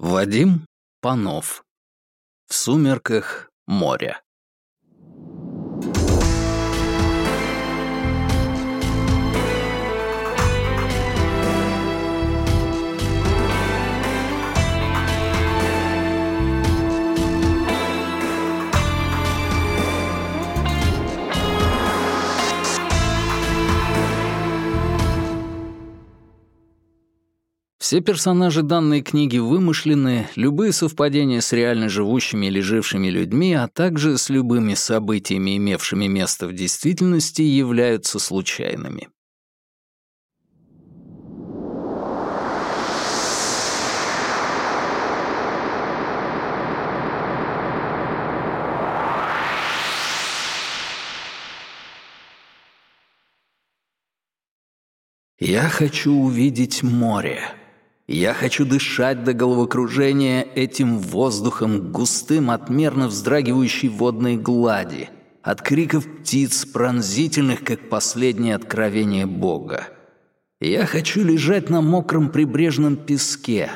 Вадим Панов. В сумерках моря. Все персонажи данной книги вымышлены, любые совпадения с реально живущими или жившими людьми, а также с любыми событиями, имевшими место в действительности, являются случайными. Я хочу увидеть море. Я хочу дышать до головокружения этим воздухом, густым от мерно вздрагивающей водной глади, от криков птиц, пронзительных, как последнее откровение Бога. Я хочу лежать на мокром прибрежном песке,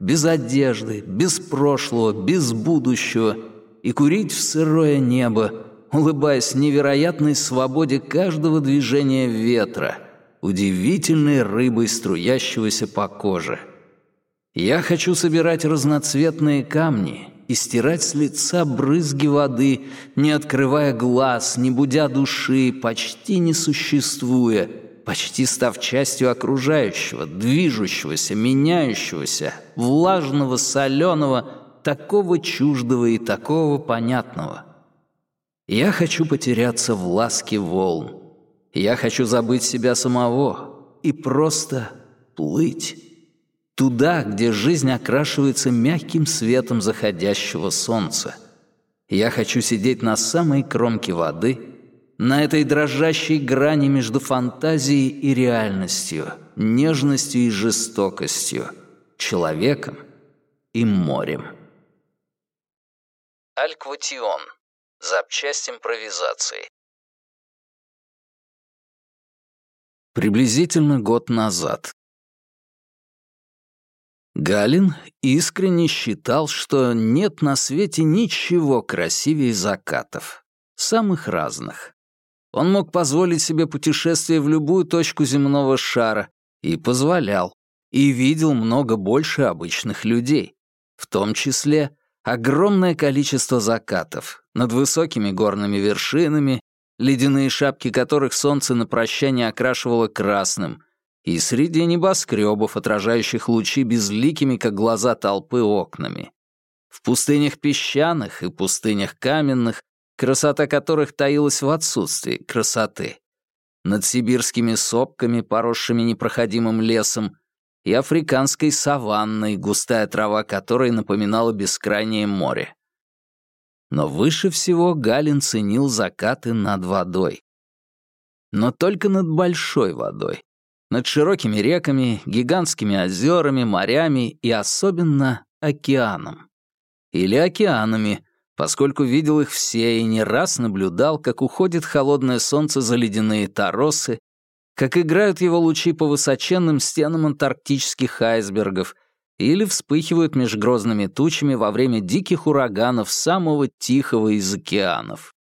без одежды, без прошлого, без будущего, и курить в сырое небо, улыбаясь невероятной свободе каждого движения ветра, удивительной рыбой струящегося по коже — я хочу собирать разноцветные камни и стирать с лица брызги воды, не открывая глаз, не будя души, почти не существуя, почти став частью окружающего, движущегося, меняющегося, влажного, соленого, такого чуждого и такого понятного. Я хочу потеряться в ласке волн. Я хочу забыть себя самого и просто плыть. Туда, где жизнь окрашивается мягким светом заходящего солнца. Я хочу сидеть на самой кромке воды, на этой дрожащей грани между фантазией и реальностью, нежностью и жестокостью, человеком и морем. Алькватион. Запчасть импровизации. Приблизительно год назад Галин искренне считал, что нет на свете ничего красивее закатов. Самых разных. Он мог позволить себе путешествие в любую точку земного шара и позволял, и видел много больше обычных людей. В том числе огромное количество закатов над высокими горными вершинами, ледяные шапки которых солнце на прощание окрашивало красным — и среди небоскребов, отражающих лучи безликими, как глаза толпы, окнами. В пустынях песчаных и пустынях каменных, красота которых таилась в отсутствии красоты. Над сибирскими сопками, поросшими непроходимым лесом, и африканской саванной, густая трава которой напоминала бескрайнее море. Но выше всего Галин ценил закаты над водой. Но только над большой водой, над широкими реками, гигантскими озерами, морями и особенно океаном. Или океанами, поскольку видел их все и не раз наблюдал, как уходит холодное солнце за ледяные торосы, как играют его лучи по высоченным стенам антарктических айсбергов или вспыхивают меж грозными тучами во время диких ураганов самого тихого из океанов.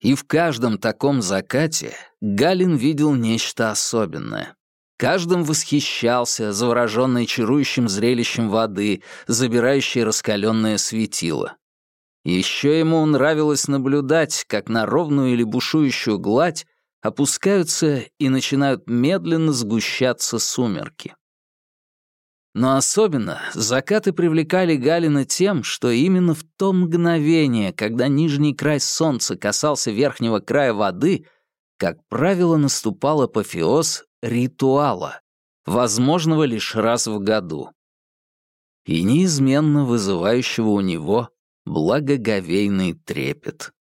И в каждом таком закате Галин видел нечто особенное. Каждым восхищался, завороженный чарующим зрелищем воды, забирающей раскаленное светило. Еще ему нравилось наблюдать, как на ровную или бушующую гладь опускаются и начинают медленно сгущаться сумерки. Но особенно закаты привлекали Галина тем, что именно в то мгновение, когда нижний край солнца касался верхнего края воды, как правило, наступал апофеоз ритуала, возможного лишь раз в году. И неизменно вызывающего у него благоговейный трепет.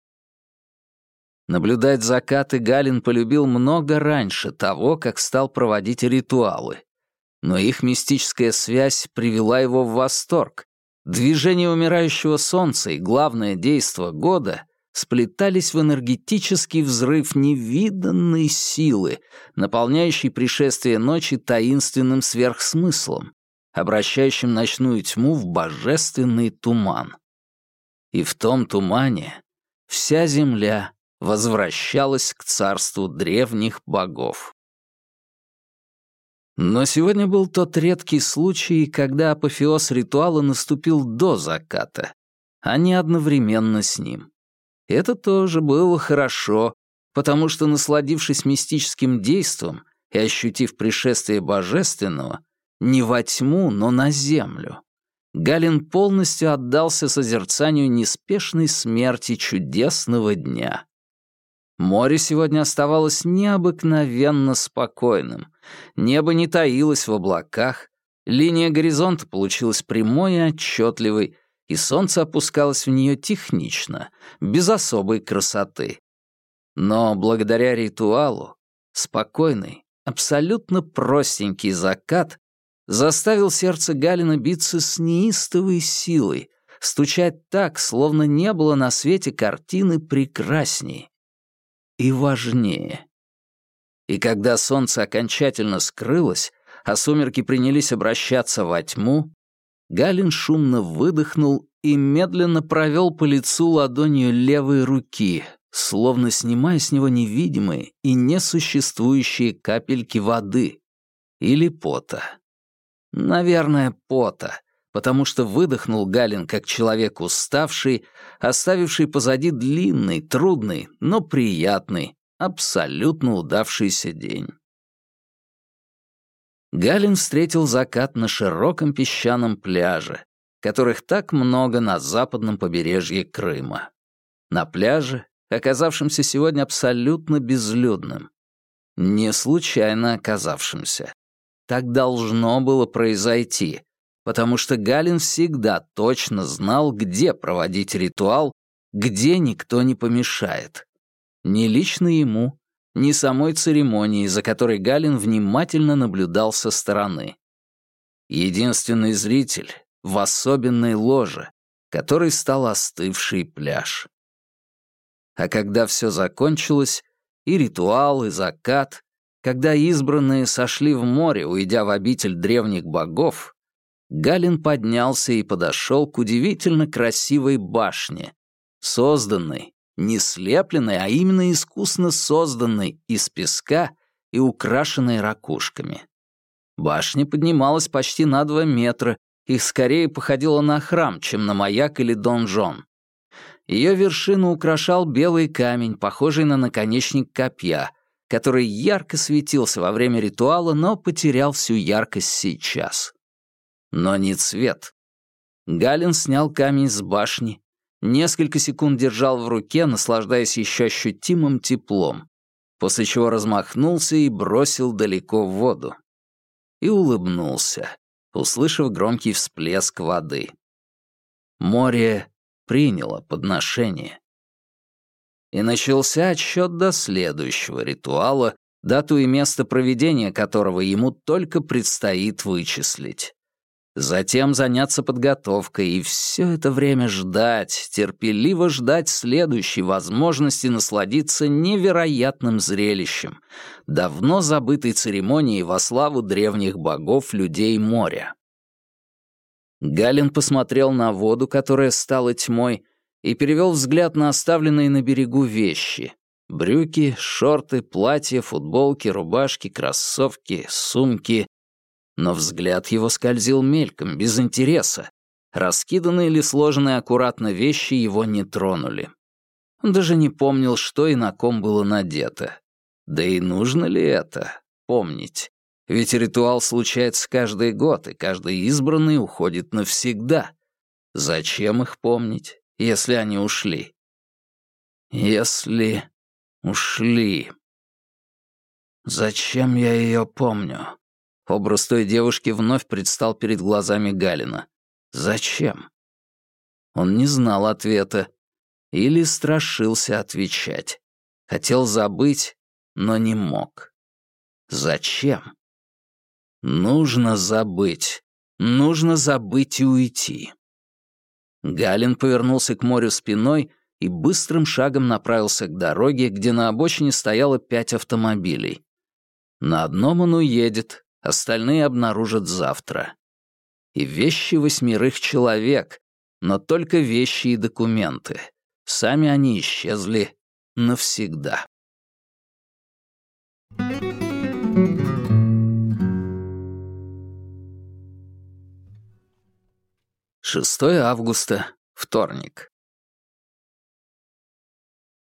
Наблюдать закаты Галин полюбил много раньше того, как стал проводить ритуалы — но их мистическая связь привела его в восторг. Движение умирающего солнца и главное действо года сплетались в энергетический взрыв невиданной силы, наполняющий пришествие ночи таинственным сверхсмыслом, обращающим ночную тьму в божественный туман. И в том тумане вся земля возвращалась к царству древних богов. Но сегодня был тот редкий случай, когда апофеоз ритуала наступил до заката, а не одновременно с ним. Это тоже было хорошо, потому что, насладившись мистическим действом и ощутив пришествие божественного, не во тьму, но на землю, Галин полностью отдался созерцанию неспешной смерти чудесного дня. Море сегодня оставалось необыкновенно спокойным, небо не таилось в облаках, линия горизонта получилась прямой и отчетливой, и солнце опускалось в нее технично, без особой красоты. Но благодаря ритуалу спокойный, абсолютно простенький закат заставил сердце Галина биться с неистовой силой, стучать так, словно не было на свете картины прекрасней и важнее. И когда солнце окончательно скрылось, а сумерки принялись обращаться во тьму, Галин шумно выдохнул и медленно провел по лицу ладонью левой руки, словно снимая с него невидимые и несуществующие капельки воды или пота. Наверное, пота, потому что выдохнул Галин как человек уставший, оставивший позади длинный, трудный, но приятный, абсолютно удавшийся день. Галин встретил закат на широком песчаном пляже, которых так много на западном побережье Крыма. На пляже, оказавшемся сегодня абсолютно безлюдным. Не случайно оказавшимся. Так должно было произойти, потому что Галин всегда точно знал, где проводить ритуал, где никто не помешает. Ни лично ему, ни самой церемонии, за которой Галин внимательно наблюдал со стороны. Единственный зритель в особенной ложе, который стал остывший пляж. А когда все закончилось, и ритуал, и закат, когда избранные сошли в море, уйдя в обитель древних богов, Галин поднялся и подошел к удивительно красивой башне, созданной, не слепленной, а именно искусно созданной из песка и украшенной ракушками. Башня поднималась почти на два метра и скорее походила на храм, чем на маяк или донжон. Ее вершину украшал белый камень, похожий на наконечник копья, который ярко светился во время ритуала, но потерял всю яркость сейчас но не цвет. Галин снял камень с башни, несколько секунд держал в руке, наслаждаясь еще ощутимым теплом, после чего размахнулся и бросил далеко в воду. И улыбнулся, услышав громкий всплеск воды. Море приняло подношение. И начался отсчет до следующего ритуала, дату и место проведения которого ему только предстоит вычислить. Затем заняться подготовкой и все это время ждать, терпеливо ждать следующей возможности насладиться невероятным зрелищем, давно забытой церемонией во славу древних богов людей моря. Галин посмотрел на воду, которая стала тьмой, и перевел взгляд на оставленные на берегу вещи. Брюки, шорты, платья, футболки, рубашки, кроссовки, сумки но взгляд его скользил мельком, без интереса. Раскиданные или сложенные аккуратно вещи его не тронули. Он даже не помнил, что и на ком было надето. Да и нужно ли это помнить? Ведь ритуал случается каждый год, и каждый избранный уходит навсегда. Зачем их помнить, если они ушли? Если ушли. Зачем я ее помню? Образ той девушки вновь предстал перед глазами Галина. Зачем? Он не знал ответа. Или страшился отвечать. Хотел забыть, но не мог. Зачем? Нужно забыть. Нужно забыть и уйти. Галин повернулся к морю спиной и быстрым шагом направился к дороге, где на обочине стояло пять автомобилей. На одном он уедет, остальные обнаружат завтра. И вещи восьмерых человек, но только вещи и документы. Сами они исчезли навсегда. 6 августа, вторник.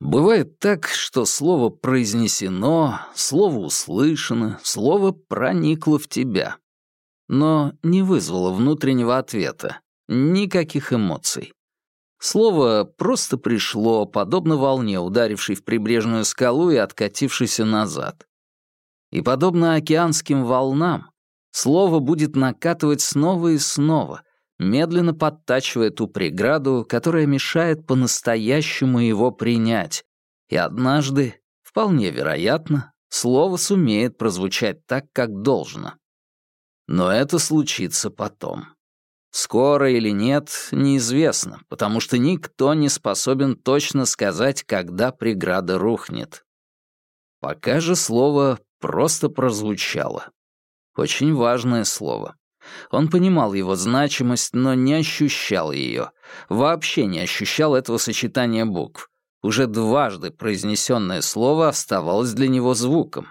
Бывает так, что слово произнесено, слово услышано, слово проникло в тебя, но не вызвало внутреннего ответа, никаких эмоций. Слово просто пришло, подобно волне, ударившей в прибрежную скалу и откатившейся назад. И подобно океанским волнам, слово будет накатывать снова и снова — медленно подтачивая ту преграду, которая мешает по-настоящему его принять, и однажды, вполне вероятно, слово сумеет прозвучать так, как должно. Но это случится потом. Скоро или нет, неизвестно, потому что никто не способен точно сказать, когда преграда рухнет. Пока же слово просто прозвучало. Очень важное слово. Он понимал его значимость, но не ощущал ее. Вообще не ощущал этого сочетания букв. Уже дважды произнесенное слово оставалось для него звуком.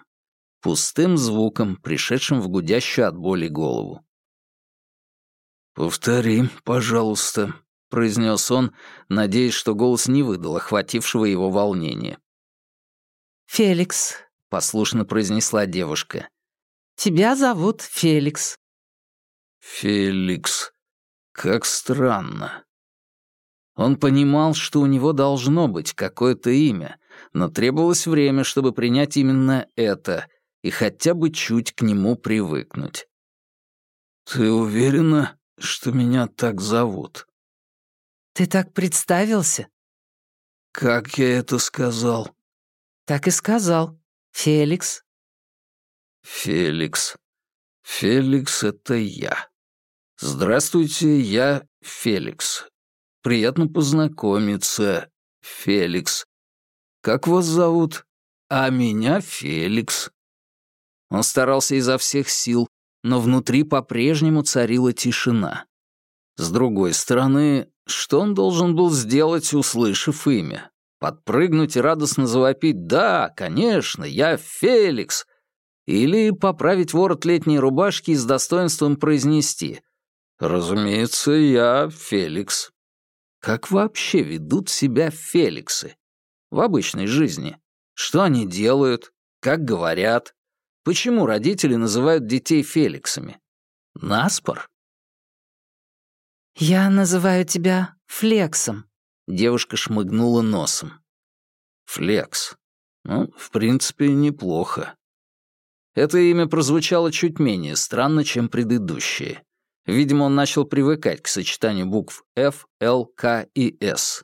Пустым звуком, пришедшим в гудящую от боли голову. «Повтори, пожалуйста», — произнес он, надеясь, что голос не выдал охватившего его волнения. «Феликс», — послушно произнесла девушка. «Тебя зовут Феликс». Феликс. Как странно. Он понимал, что у него должно быть какое-то имя, но требовалось время, чтобы принять именно это и хотя бы чуть к нему привыкнуть. «Ты уверена, что меня так зовут?» «Ты так представился?» «Как я это сказал?» «Так и сказал. Феликс». «Феликс. Феликс — это я. «Здравствуйте, я Феликс. Приятно познакомиться, Феликс. Как вас зовут? А меня Феликс». Он старался изо всех сил, но внутри по-прежнему царила тишина. С другой стороны, что он должен был сделать, услышав имя? Подпрыгнуть и радостно завопить «Да, конечно, я Феликс!» Или поправить ворот летней рубашки и с достоинством произнести «Разумеется, я Феликс». Как вообще ведут себя Феликсы? В обычной жизни. Что они делают? Как говорят? Почему родители называют детей Феликсами? Наспор? «Я называю тебя Флексом», — девушка шмыгнула носом. «Флекс. Ну, в принципе, неплохо». Это имя прозвучало чуть менее странно, чем предыдущее. Видимо, он начал привыкать к сочетанию букв F, L, K и S.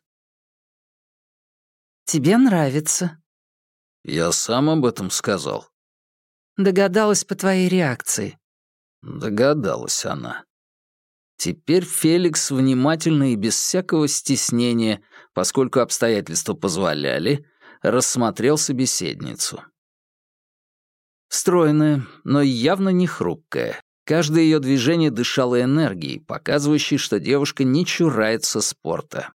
«Тебе нравится?» «Я сам об этом сказал». «Догадалась по твоей реакции». Догадалась она. Теперь Феликс внимательно и без всякого стеснения, поскольку обстоятельства позволяли, рассмотрел собеседницу. Стройная, но явно не хрупкая, Каждое ее движение дышало энергией, показывающей, что девушка не чурается спорта.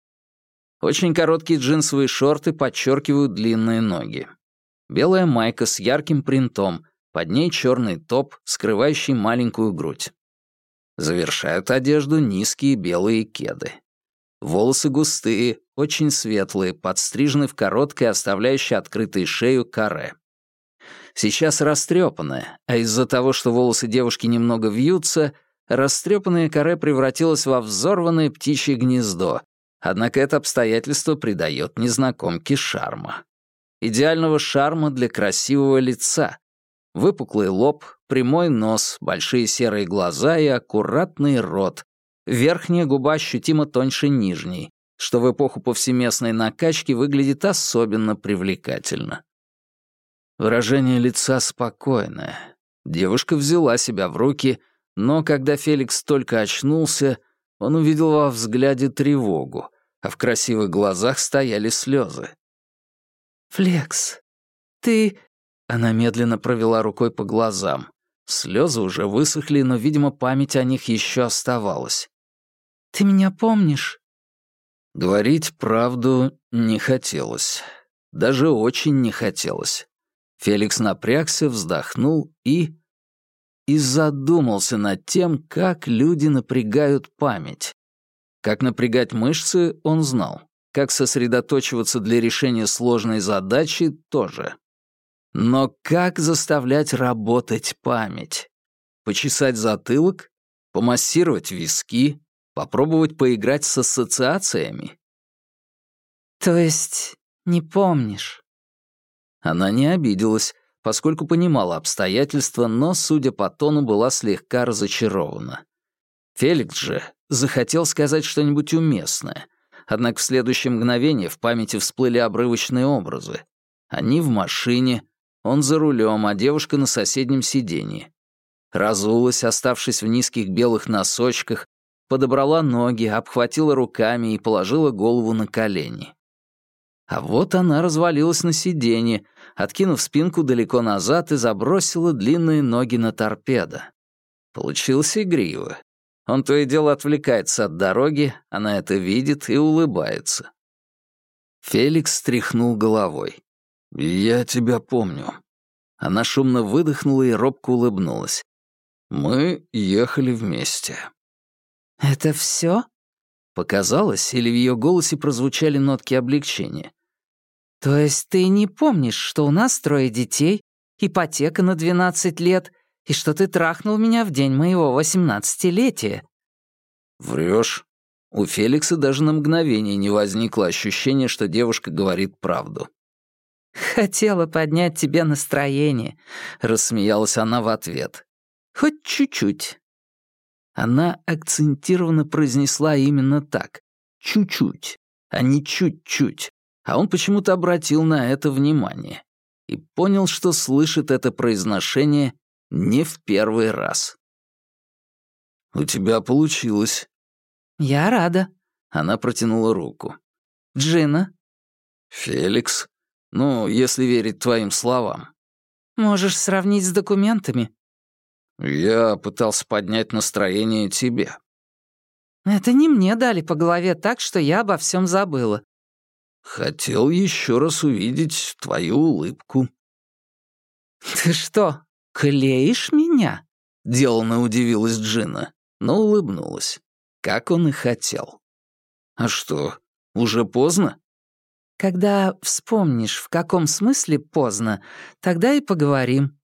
Очень короткие джинсовые шорты подчеркивают длинные ноги. Белая майка с ярким принтом, под ней черный топ, скрывающий маленькую грудь. Завершают одежду низкие белые кеды. Волосы густые, очень светлые, подстрижены в короткое, оставляющее открытой шею каре. Сейчас растрепанная, а из-за того, что волосы девушки немного вьются, растрепанное каре превратилось во взорванное птичье гнездо, однако это обстоятельство придает незнакомке шарма. Идеального шарма для красивого лица. Выпуклый лоб, прямой нос, большие серые глаза и аккуратный рот. Верхняя губа ощутимо тоньше нижней, что в эпоху повсеместной накачки выглядит особенно привлекательно. Выражение лица спокойное. Девушка взяла себя в руки, но когда Феликс только очнулся, он увидел во взгляде тревогу, а в красивых глазах стояли слезы. «Флекс, ты...» Она медленно провела рукой по глазам. Слезы уже высохли, но, видимо, память о них еще оставалась. «Ты меня помнишь?» Говорить правду не хотелось. Даже очень не хотелось. Феликс напрягся, вздохнул и... И задумался над тем, как люди напрягают память. Как напрягать мышцы, он знал. Как сосредоточиваться для решения сложной задачи, тоже. Но как заставлять работать память? Почесать затылок? Помассировать виски? Попробовать поиграть с ассоциациями? То есть не помнишь? Она не обиделась, поскольку понимала обстоятельства, но, судя по тону, была слегка разочарована. Феликс же захотел сказать что-нибудь уместное, однако в следующее мгновение в памяти всплыли обрывочные образы. Они в машине, он за рулем, а девушка на соседнем сиденье. Разулась, оставшись в низких белых носочках, подобрала ноги, обхватила руками и положила голову на колени. А вот она развалилась на сиденье, откинув спинку далеко назад и забросила длинные ноги на торпедо. Получилось игриво. Он то и дело отвлекается от дороги, она это видит и улыбается. Феликс стряхнул головой. «Я тебя помню». Она шумно выдохнула и робко улыбнулась. «Мы ехали вместе». «Это все? Показалось, или в ее голосе прозвучали нотки облегчения. «То есть ты не помнишь, что у нас трое детей, ипотека на 12 лет, и что ты трахнул меня в день моего восемнадцатилетия?» Врешь. У Феликса даже на мгновение не возникло ощущения, что девушка говорит правду. «Хотела поднять тебе настроение», — рассмеялась она в ответ. «Хоть чуть-чуть». Она акцентированно произнесла именно так. «Чуть-чуть», а не чуть-чуть. А он почему-то обратил на это внимание и понял, что слышит это произношение не в первый раз. «У тебя получилось». «Я рада». Она протянула руку. «Джина?» «Феликс?» Ну, если верить твоим словам. Можешь сравнить с документами. Я пытался поднять настроение тебе. Это не мне дали по голове так, что я обо всем забыла. Хотел еще раз увидеть твою улыбку. Ты что, клеишь меня? Деланно удивилась Джина, но улыбнулась, как он и хотел. А что, уже поздно? Когда вспомнишь, в каком смысле поздно, тогда и поговорим».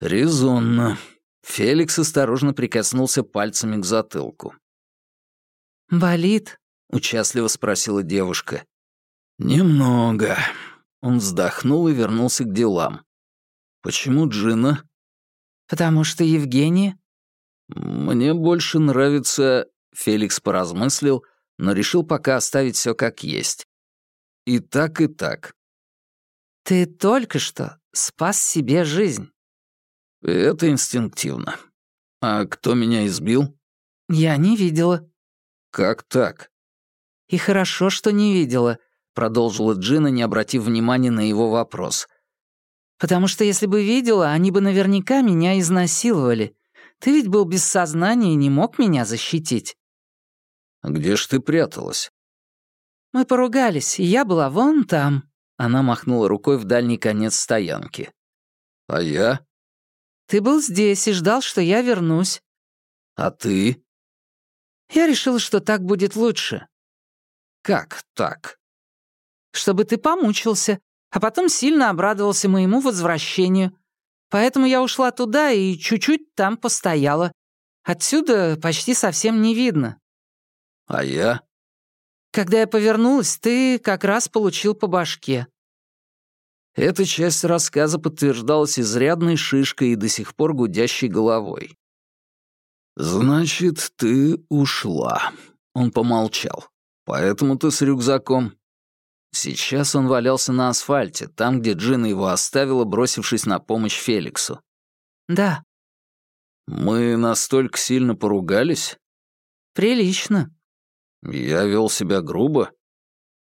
«Резонно». Феликс осторожно прикоснулся пальцами к затылку. «Болит?» — участливо спросила девушка. «Немного». Он вздохнул и вернулся к делам. «Почему Джина?» «Потому что Евгения». «Мне больше нравится...» — Феликс поразмыслил, но решил пока оставить все как есть. И так, и так. Ты только что спас себе жизнь. Это инстинктивно. А кто меня избил? Я не видела. Как так? И хорошо, что не видела, продолжила Джина, не обратив внимания на его вопрос. Потому что если бы видела, они бы наверняка меня изнасиловали. Ты ведь был без сознания и не мог меня защитить. Где ж ты пряталась? Мы поругались, и я была вон там». Она махнула рукой в дальний конец стоянки. «А я?» «Ты был здесь и ждал, что я вернусь». «А ты?» «Я решила, что так будет лучше». «Как так?» «Чтобы ты помучился, а потом сильно обрадовался моему возвращению. Поэтому я ушла туда и чуть-чуть там постояла. Отсюда почти совсем не видно». «А я?» Когда я повернулась, ты как раз получил по башке». Эта часть рассказа подтверждалась изрядной шишкой и до сих пор гудящей головой. «Значит, ты ушла», — он помолчал. «Поэтому ты с рюкзаком». Сейчас он валялся на асфальте, там, где Джина его оставила, бросившись на помощь Феликсу. «Да». «Мы настолько сильно поругались?» «Прилично», «Я вел себя грубо?»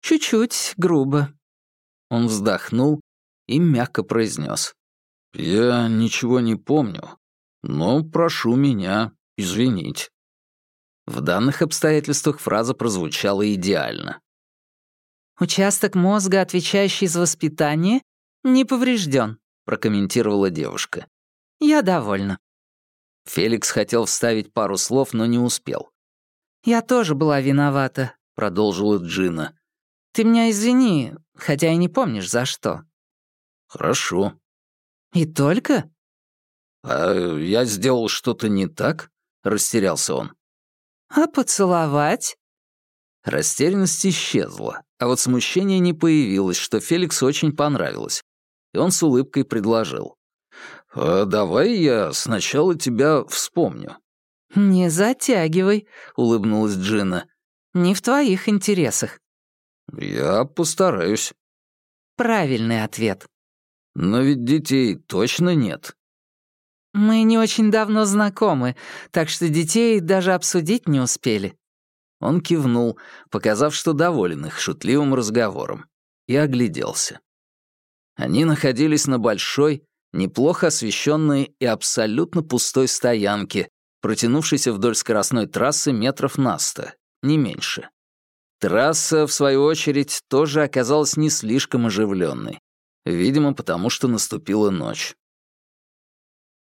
«Чуть-чуть грубо». Он вздохнул и мягко произнес. «Я ничего не помню, Но прошу меня извинить». В данных обстоятельствах фраза прозвучала идеально. «Участок мозга, отвечающий за воспитание, не поврежден», прокомментировала девушка. «Я довольна». Феликс хотел вставить пару слов, но не успел. «Я тоже была виновата», — продолжила Джина. «Ты меня извини, хотя и не помнишь, за что». «Хорошо». «И только?» «А я сделал что-то не так?» — растерялся он. «А поцеловать?» Растерянность исчезла, а вот смущение не появилось, что Феликсу очень понравилось. И он с улыбкой предложил. «А давай я сначала тебя вспомню». «Не затягивай», — улыбнулась Джина. «Не в твоих интересах». «Я постараюсь». Правильный ответ. «Но ведь детей точно нет». «Мы не очень давно знакомы, так что детей даже обсудить не успели». Он кивнул, показав, что доволен их шутливым разговором, и огляделся. Они находились на большой, неплохо освещенной и абсолютно пустой стоянке, протянувшейся вдоль скоростной трассы метров на сто, не меньше. Трасса, в свою очередь, тоже оказалась не слишком оживленной, видимо, потому что наступила ночь.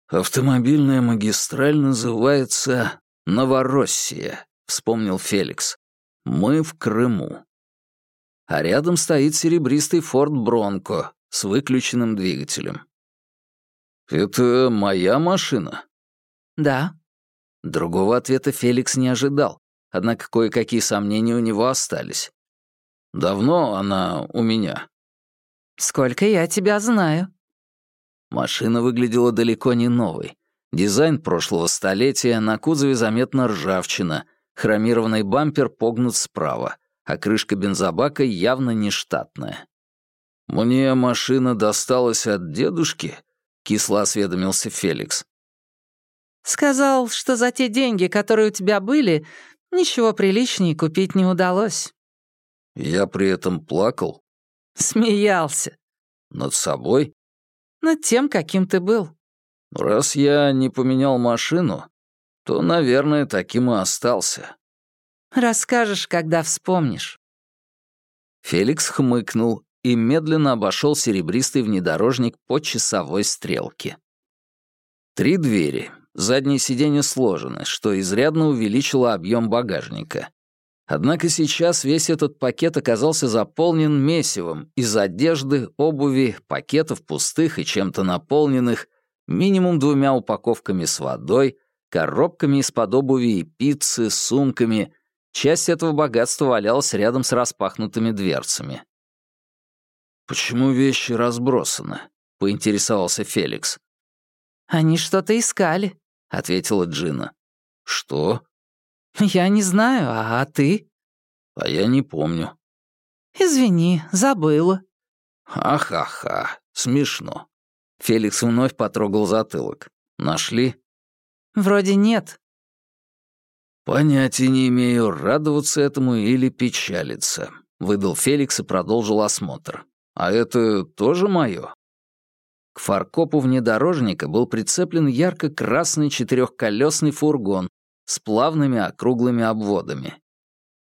«Автомобильная магистраль называется Новороссия», — вспомнил Феликс. «Мы в Крыму». А рядом стоит серебристый Форд Бронко с выключенным двигателем. «Это моя машина?» «Да». Другого ответа Феликс не ожидал, однако кое-какие сомнения у него остались. «Давно она у меня?» «Сколько я тебя знаю». Машина выглядела далеко не новой. Дизайн прошлого столетия, на кузове заметна ржавчина, хромированный бампер погнут справа, а крышка бензобака явно не штатная. «Мне машина досталась от дедушки?» — кисло осведомился Феликс. «Сказал, что за те деньги, которые у тебя были, ничего приличнее купить не удалось». «Я при этом плакал?» «Смеялся». «Над собой?» «Над тем, каким ты был». «Раз я не поменял машину, то, наверное, таким и остался». «Расскажешь, когда вспомнишь». Феликс хмыкнул и медленно обошел серебристый внедорожник по часовой стрелке. Три двери, задние сиденья сложены, что изрядно увеличило объем багажника. Однако сейчас весь этот пакет оказался заполнен месивом из одежды, обуви, пакетов пустых и чем-то наполненных, минимум двумя упаковками с водой, коробками из-под обуви и пиццы, сумками. Часть этого богатства валялась рядом с распахнутыми дверцами. «Почему вещи разбросаны?» — поинтересовался Феликс. «Они что-то искали», — ответила Джина. «Что?» «Я не знаю, а ты?» «А я не помню». «Извини, забыла». «Ха-ха-ха, смешно». Феликс вновь потрогал затылок. «Нашли?» «Вроде нет». «Понятия не имею, радоваться этому или печалиться», — выдал Феликс и продолжил осмотр. А это тоже мое? К фаркопу внедорожника был прицеплен ярко-красный четырехколесный фургон с плавными округлыми обводами.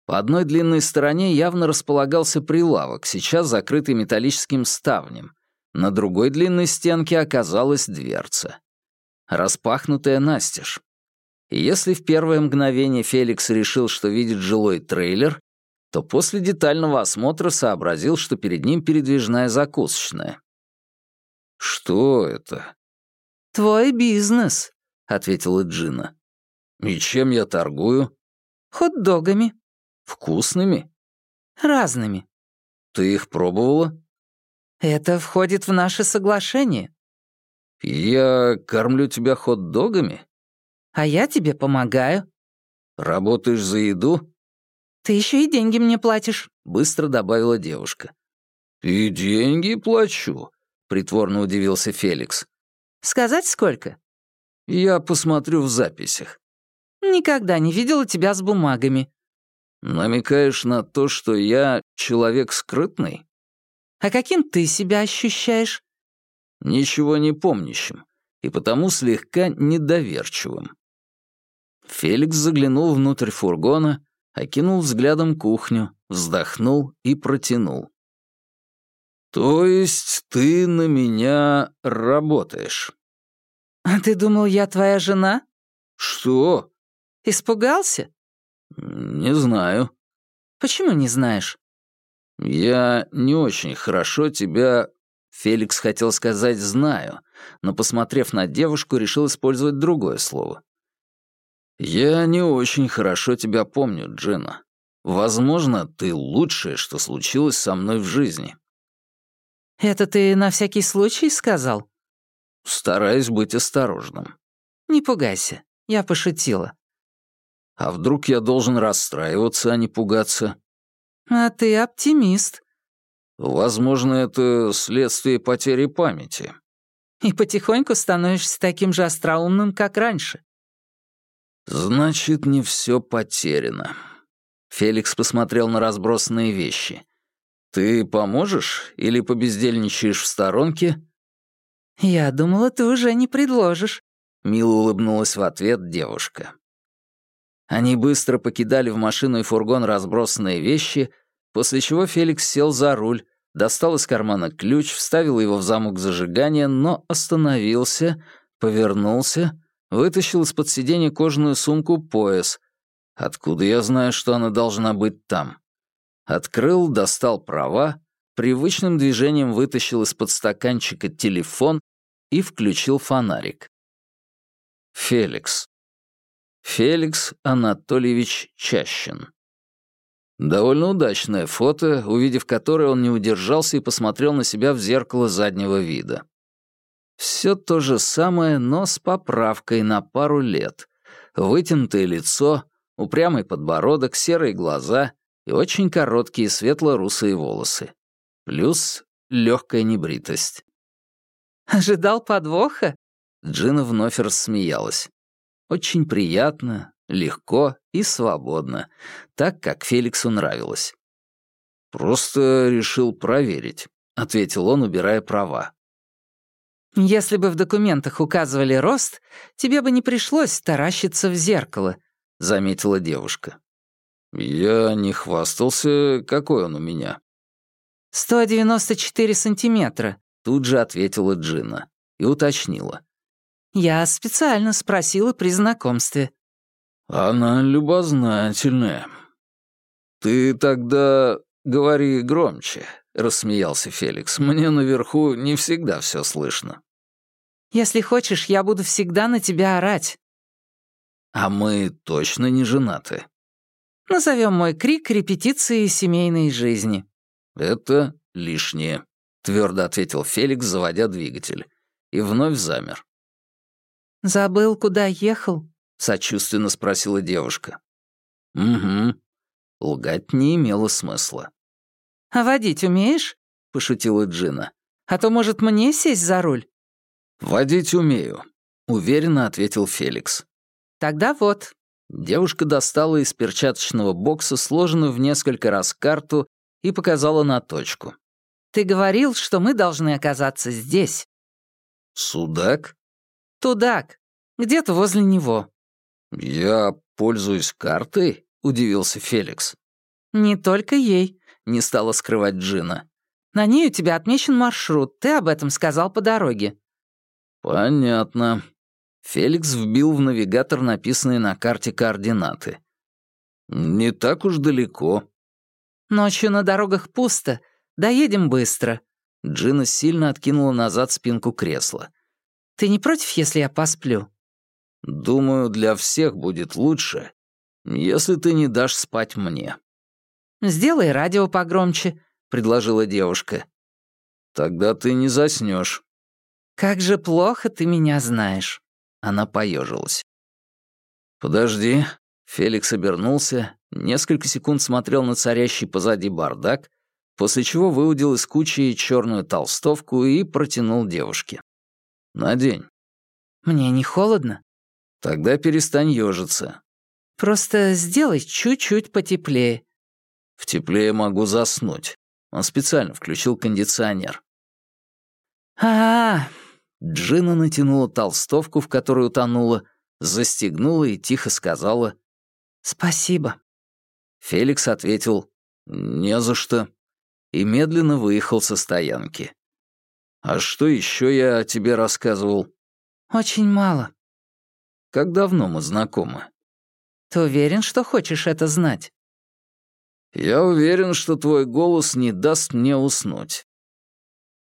По одной длинной стороне явно располагался прилавок, сейчас закрытый металлическим ставнем. На другой длинной стенке оказалась дверца. Распахнутая настежь. И если в первое мгновение Феликс решил, что видит жилой трейлер, то после детального осмотра сообразил, что перед ним передвижная закусочная. «Что это?» «Твой бизнес», — ответила Джина. «И чем я торгую?» «Хот-догами». «Вкусными?» «Разными». «Ты их пробовала?» «Это входит в наше соглашение». «Я кормлю тебя хот-догами?» «А я тебе помогаю». «Работаешь за еду?» «Ты еще и деньги мне платишь», — быстро добавила девушка. «И деньги плачу», — притворно удивился Феликс. «Сказать сколько?» «Я посмотрю в записях». «Никогда не видела тебя с бумагами». «Намекаешь на то, что я человек скрытный?» «А каким ты себя ощущаешь?» «Ничего не помнящим. и потому слегка недоверчивым. Феликс заглянул внутрь фургона, окинул взглядом кухню, вздохнул и протянул. «То есть ты на меня работаешь?» «А ты думал, я твоя жена?» «Что?» «Испугался?» «Не знаю». «Почему не знаешь?» «Я не очень хорошо тебя...» Феликс хотел сказать «знаю», но, посмотрев на девушку, решил использовать другое слово. «Я не очень хорошо тебя помню, Джина. Возможно, ты лучшее, что случилось со мной в жизни». «Это ты на всякий случай сказал?» «Стараюсь быть осторожным». «Не пугайся, я пошутила». «А вдруг я должен расстраиваться, а не пугаться?» «А ты оптимист». «Возможно, это следствие потери памяти». «И потихоньку становишься таким же остроумным, как раньше». «Значит, не все потеряно». Феликс посмотрел на разбросанные вещи. «Ты поможешь или побездельничаешь в сторонке?» «Я думала, ты уже не предложишь», — мило улыбнулась в ответ девушка. Они быстро покидали в машину и фургон разбросанные вещи, после чего Феликс сел за руль, достал из кармана ключ, вставил его в замок зажигания, но остановился, повернулся, вытащил из-под сиденья кожаную сумку-пояс. Откуда я знаю, что она должна быть там? Открыл, достал права, привычным движением вытащил из-под стаканчика телефон и включил фонарик. Феликс. Феликс Анатольевич Чащин. Довольно удачное фото, увидев которое он не удержался и посмотрел на себя в зеркало заднего вида. Все то же самое, но с поправкой на пару лет. Вытянутое лицо, упрямый подбородок, серые глаза и очень короткие светло-русые волосы. Плюс легкая небритость. «Ожидал подвоха?» Джина вновь рассмеялась. Очень приятно, легко и свободно, так, как Феликсу нравилось. «Просто решил проверить», — ответил он, убирая права. «Если бы в документах указывали рост, тебе бы не пришлось таращиться в зеркало», — заметила девушка. «Я не хвастался, какой он у меня». «194 сантиметра», — тут же ответила Джина и уточнила. «Я специально спросила при знакомстве». «Она любознательная». «Ты тогда говори громче», — рассмеялся Феликс. «Мне наверху не всегда все слышно». «Если хочешь, я буду всегда на тебя орать». «А мы точно не женаты?» Назовем мой крик репетицией семейной жизни». «Это лишнее», — твердо ответил Феликс, заводя двигатель. И вновь замер. «Забыл, куда ехал?» — сочувственно спросила девушка. «Угу». Лгать не имело смысла. «А водить умеешь?» — пошутила Джина. «А то, может, мне сесть за руль?» «Водить умею», — уверенно ответил Феликс. «Тогда вот, Девушка достала из перчаточного бокса сложенную в несколько раз карту и показала на точку. «Ты говорил, что мы должны оказаться здесь». «Судак?» «Тудак. Где-то возле него». «Я пользуюсь картой?» — удивился Феликс. «Не только ей», — не стала скрывать Джина. «На ней у тебя отмечен маршрут, ты об этом сказал по дороге». «Понятно», Феликс вбил в навигатор написанные на карте координаты. «Не так уж далеко». «Ночью на дорогах пусто. Доедем быстро». Джина сильно откинула назад спинку кресла. «Ты не против, если я посплю?» «Думаю, для всех будет лучше, если ты не дашь спать мне». «Сделай радио погромче», — предложила девушка. «Тогда ты не заснешь. «Как же плохо ты меня знаешь». Она поежилась. «Подожди». Феликс обернулся, несколько секунд смотрел на царящий позади бардак, после чего выудил из кучи черную толстовку и протянул девушке. «Надень». «Мне не холодно?» «Тогда перестань ежиться». «Просто сделай чуть-чуть потеплее». «В теплее могу заснуть». Он специально включил кондиционер. а, -а, -а Джина натянула толстовку, в которую утонула, застегнула и тихо сказала «Спасибо». Феликс ответил «Не за что» и медленно выехал со стоянки. «А что еще я о тебе рассказывал?» «Очень мало». «Как давно мы знакомы?» «Ты уверен, что хочешь это знать?» «Я уверен, что твой голос не даст мне уснуть».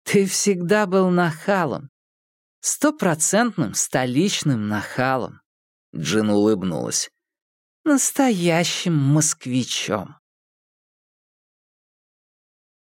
«Ты всегда был нахалом. Стопроцентным столичным нахалом». Джин улыбнулась. «Настоящим москвичом».